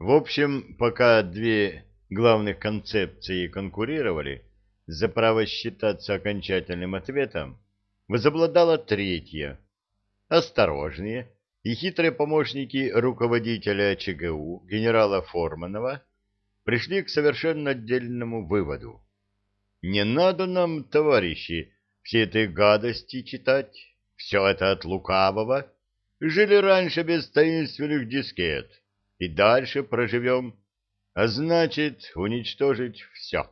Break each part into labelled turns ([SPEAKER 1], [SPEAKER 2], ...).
[SPEAKER 1] В общем, пока две главных концепции конкурировали за право считаться окончательным ответом, возобладала третья. Осторожнее и хитрые помощники руководителя ЧГУ генерала Форманова пришли к совершенно отдельному выводу. Не надо нам, товарищи, все этой гадости читать, все это от лукавого. Жили раньше без таинственных дискет, и дальше проживем, а значит, уничтожить все.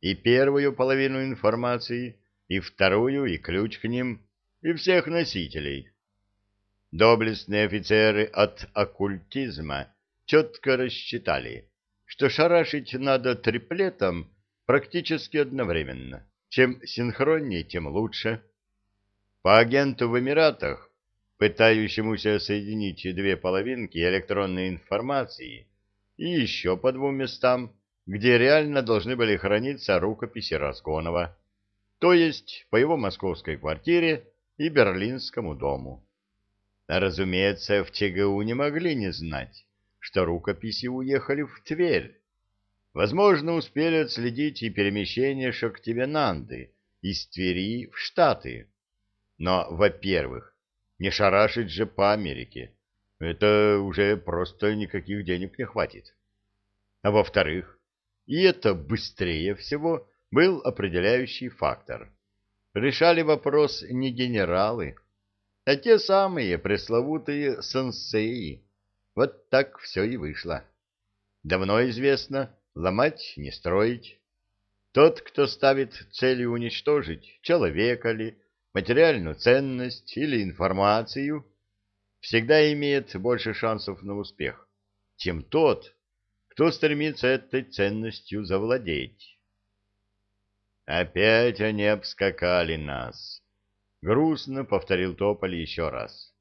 [SPEAKER 1] И первую половину информации, и вторую, и ключ к ним, и всех носителей. Доблестные офицеры от оккультизма четко рассчитали, что шарашить надо триплетом практически одновременно. Чем синхроннее, тем лучше. По агенту в Эмиратах, пытающемуся соединить две половинки электронной информации, и еще по двум местам, где реально должны были храниться рукописи Разгонова, то есть по его московской квартире и берлинскому дому. Разумеется, в ЧГУ не могли не знать, что рукописи уехали в Тверь. Возможно, успели отследить и перемещение Шактивенанды из Твери в Штаты. Но, во-первых, не шарашить же по Америке. Это уже просто никаких денег не хватит. А во-вторых, и это быстрее всего был определяющий фактор. Решали вопрос не генералы, а те самые пресловутые сенсеи. Вот так все и вышло. Давно известно, ломать не строить. Тот, кто ставит целью уничтожить человека ли, материальную ценность или информацию, всегда имеет больше шансов на успех, чем тот, кто стремится этой ценностью завладеть. Опять они обскакали нас. Грустно повторил Тополь еще раз.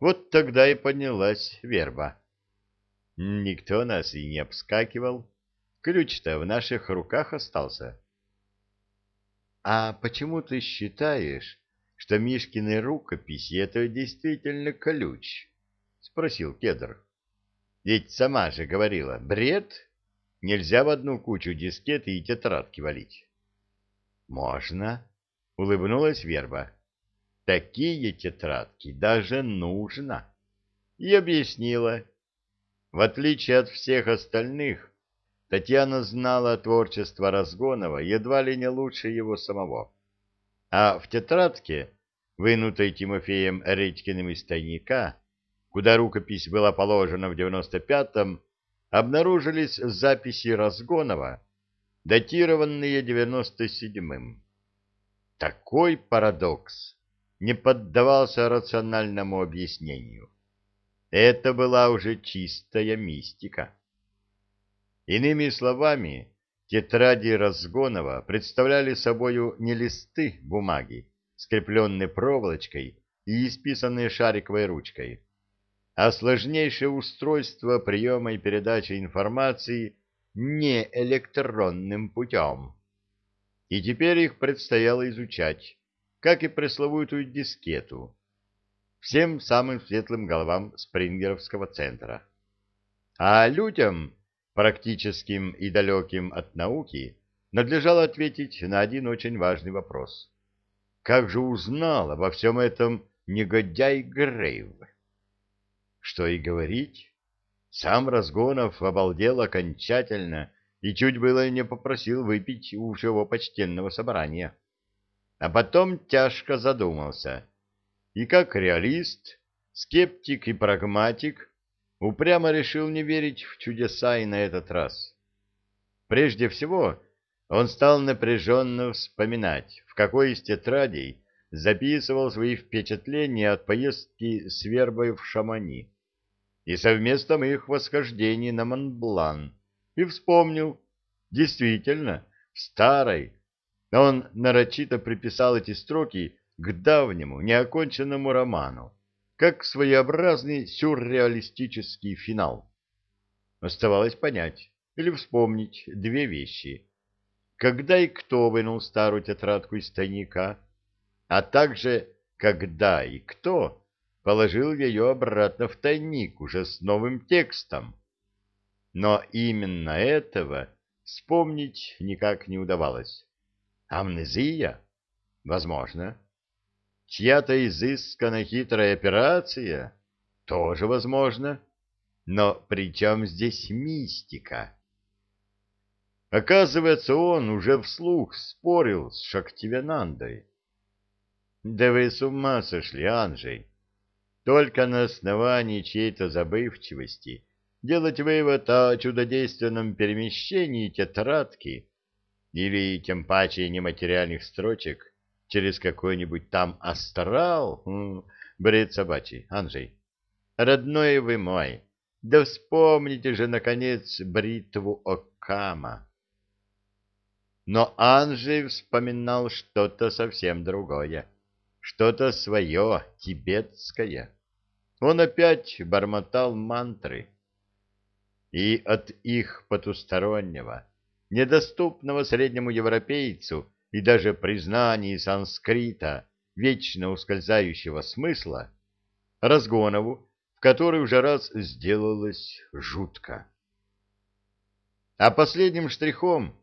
[SPEAKER 1] Вот тогда и поднялась верба. Никто нас и не обскакивал. Ключ-то в наших руках остался. — А почему ты считаешь, что Мишкины рукописи — это действительно ключ? — спросил Кедр. — Ведь сама же говорила, бред? Нельзя в одну кучу дискеты и тетрадки валить. — Можно, — улыбнулась Верба. — Такие тетрадки даже нужно. И объяснила. В отличие от всех остальных, Татьяна знала творчество Разгонова едва ли не лучше его самого. А в тетрадке, вынутой Тимофеем Редькиным из тайника, куда рукопись была положена в 95-м, обнаружились записи Разгонова, датированные 97-м. Такой парадокс не поддавался рациональному объяснению. Это была уже чистая мистика. Иными словами, тетради Разгонова представляли собою не листы бумаги, скрепленные проволочкой и исписанные шариковой ручкой, а сложнейшее устройство приема и передачи информации не электронным путем. И теперь их предстояло изучать, как и пресловутую дискету, всем самым светлым головам Спрингеровского центра. А людям практическим и далеким от науки, надлежало ответить на один очень важный вопрос. Как же узнал обо всем этом негодяй Грейв? Что и говорить, сам Разгонов обалдел окончательно и чуть было не попросил выпить у всего почтенного собрания. А потом тяжко задумался. И как реалист, скептик и прагматик упрямо решил не верить в чудеса и на этот раз. Прежде всего, он стал напряженно вспоминать, в какой из тетрадей записывал свои впечатления от поездки с вербой в Шамани и совместном их восхождении на Монблан, и вспомнил, действительно, в старой, он нарочито приписал эти строки к давнему, неоконченному роману, как своеобразный сюрреалистический финал. Оставалось понять или вспомнить две вещи. Когда и кто вынул старую тетрадку из тайника, а также когда и кто положил ее обратно в тайник уже с новым текстом, но именно этого вспомнить никак не удавалось. Амнезия? Возможно. Чья-то изысканно хитрая операция? Тоже возможно. Но при чем здесь мистика? Оказывается, он уже вслух спорил с Шактивенандой. Да вы с ума сошли, Анжей. Только на основании чьей-то забывчивости делать вывод о чудодейственном перемещении тетрадки или тем паче нематериальных строчек через какой-нибудь там астрал, бред собачий, Анжей. Родной вы мой, да вспомните же, наконец, бритву Окама. Но Анжей вспоминал что-то совсем другое, что-то свое, тибетское. Он опять бормотал мантры. И от их потустороннего, недоступного среднему европейцу и даже признаний санскрита, вечно ускользающего смысла, Разгонову, в который уже раз сделалось жутко. А последним штрихом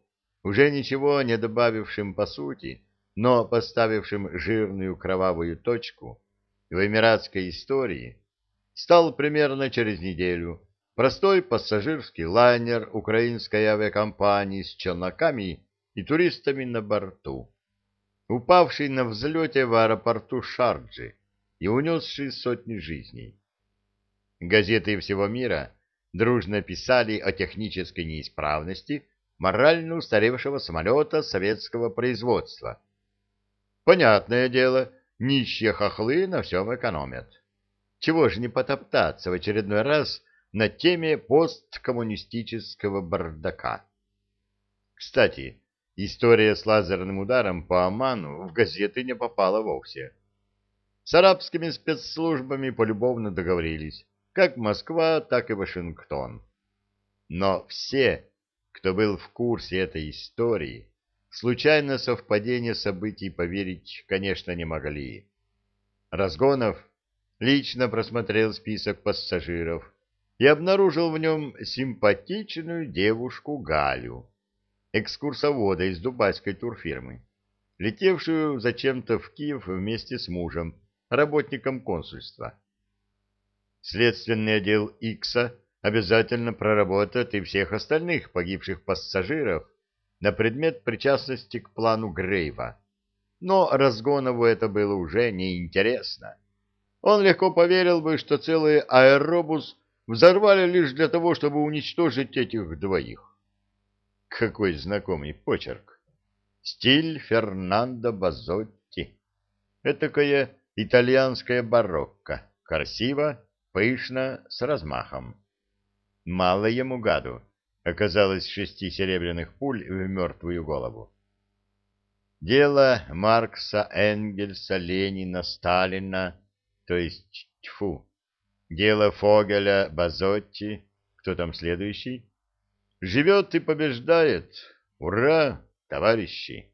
[SPEAKER 1] уже ничего не добавившим по сути, но поставившим жирную кровавую точку в эмиратской истории, стал примерно через неделю простой пассажирский лайнер украинской авиакомпании с челноками и туристами на борту, упавший на взлете в аэропорту Шарджи и унесший сотни жизней. Газеты всего мира дружно писали о технической неисправности морально устаревшего самолета советского производства. Понятное дело, нищие хохлы на всем экономят. Чего же не потоптаться в очередной раз на теме посткоммунистического бардака? Кстати, история с лазерным ударом по Оману в газеты не попала вовсе. С арабскими спецслужбами полюбовно договорились, как Москва, так и Вашингтон. Но все кто был в курсе этой истории, случайно совпадение событий поверить, конечно, не могли. Разгонов лично просмотрел список пассажиров и обнаружил в нем симпатичную девушку Галю, экскурсовода из дубайской турфирмы, летевшую зачем-то в Киев вместе с мужем, работником консульства. Следственный отдел Икса обязательно проработать и всех остальных погибших пассажиров на предмет причастности к плану Грейва. Но Разгонову это было уже неинтересно. Он легко поверил бы, что целый аэробус взорвали лишь для того, чтобы уничтожить этих двоих. Какой знакомый почерк. Стиль Фернандо Базотти. Этакое итальянское барокко. Красиво, пышно, с размахом. Мало ему гаду оказалось шести серебряных пуль в мертвую голову. Дело Маркса, Энгельса, Ленина, Сталина, то есть, тьфу, дело Фогеля, Базотти, кто там следующий, живет и побеждает. Ура, товарищи!